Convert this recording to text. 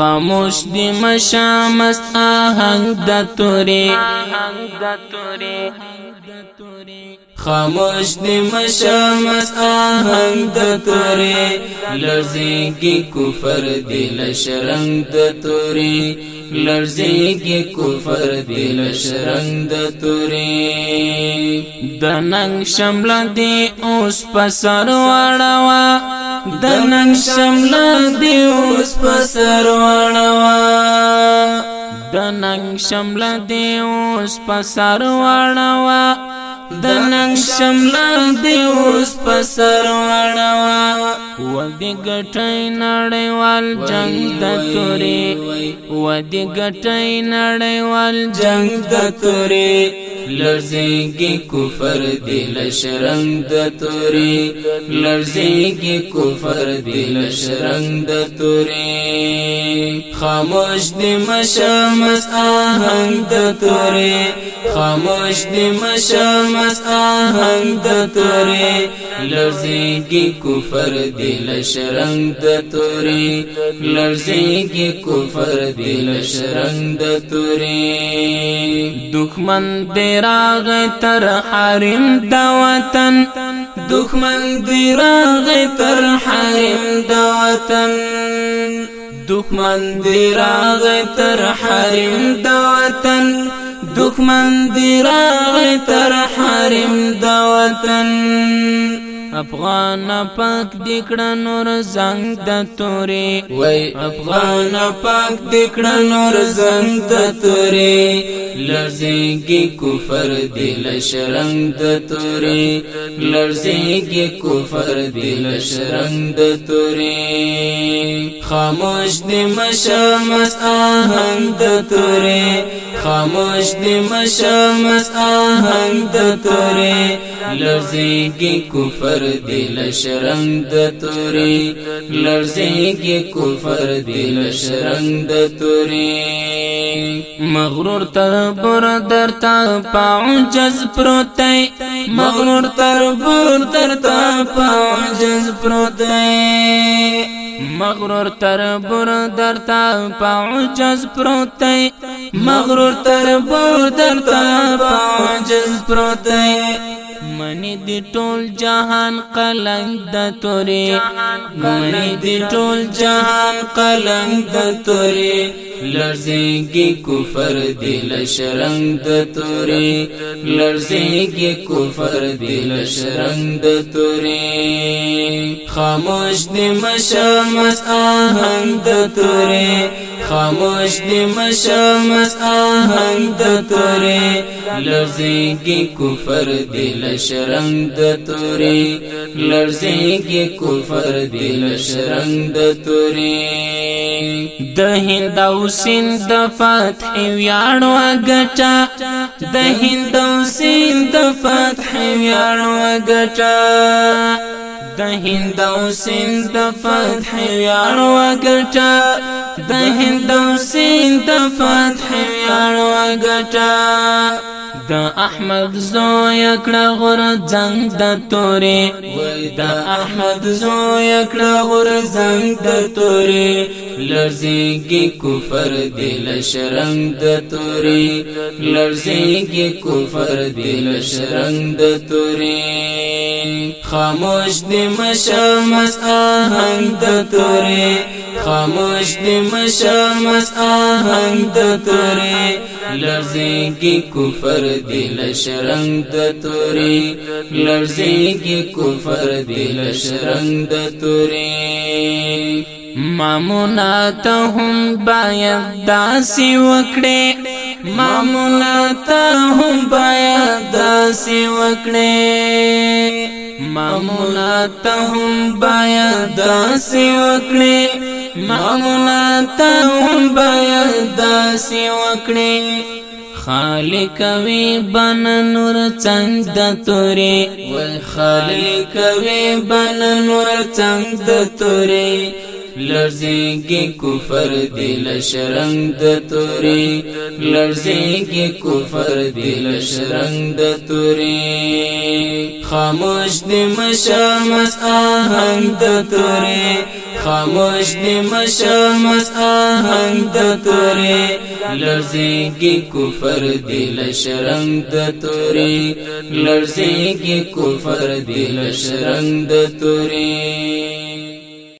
خاموش دی مشام است آهنگ د توری خاموش دی مشام است آهنگ د توری لرزیږي کفر دل شرنګ د توری لرزیږي کفر دل شرنګ د توری د ننګ شمل دی اوس پسر وړوا د ننګ شمل دی اوس پسر شمله دی اوس پسر وړوا د نن شمله دی اوس پسر وړوا و دې ګټای نړیوال جنگ د توري و دې ګټای نړیوال جنگ د توري لرزيږي کفر دی لشرنګ د توري لرزيږي کفر دی لشرنګ د توري خاموش دی مشمس آهنګ د توري خاموش دی مشمس آهنګ د توري لرزيږي کفر دی لشرنګ د توري لرزيږي کفر دی لشرنګ د توري دښمن دی راغ تر حرم د وطن دخمن دی راغ تر حرم د وطن دخمن دی راغ تر حرم د وطن دخمن دی راغ تر حرم د وطن افغان پاک دکړه نور زنګ د توري وای افغان پاک دکړه نور زنګ د توري لرزيږي کفر دل شرنګ د توري لرزيږي کفر دل شرنګ د توري خاموش دې مشمس آهنګ د توري خاموش دې مشمس آهنګ د توري لرزيږي کفر دل شرنگ د توري لړزي کې کفر دل شرنگ د توري مغرور تر بر درتا پاو جز پروتای مغرور تر بر درتا پاو جز پروتای مغرور تر بر درتا پاوجز پروتای مغرور تر بر درتا پاوجز پروتای منی دی ټول جهان قلنګ د تورې منی دی ټول جهان قلنګ د تورې لرزيږي کفر دل شرنګ د توري لرزيږي کفر دل شرنګ د توري خاموش دې مشمس آهنګ د توري خاموش دی مشمس آهنگ د توری لرزی کی کفر دل شرنگ د توری لرزی کی کفر دل شرنگ د توری د هند او سند د فتح ویاړو اگچا د هند او سند د فتح ویاړو اگچا د هند او سند فتح یار وګټه د هند او سند فتح یار وګټه د احمد زوی کړه غور زنګ د تورې د احمد زوی کړه غور زنګ د تورې لرزيږي کفر دل شرنګ د تورې لرزيږي کفر دل شرنګ د تورې خاموش دې مشمس اهنګ د تورې خاموش دې مشمس اهنګ د تورې لرزيږي کفر دل شرنګ د توري لرزيږي کفر دل شرنګ د توري مامونا ته هم باید داسي وکړي مامونا ته هم باید داسې وکړې مامونا ته هم باید داسې وکړې مولا ته هم باید داسې وکړې خالق وی بن نور څنګه د توري وای خالق وی بن نور څنګه د توري لرزيږي کفر دل شرنګ د توري لرزيږي کفر دل شرنګ د توري خاموش دې مشامس آهنګ د توري خاموش دی مشر مستان هنگ د توري لړزيږي کفر دی لشرنګ د توري لړزيږي کفر دی لشرنګ د توري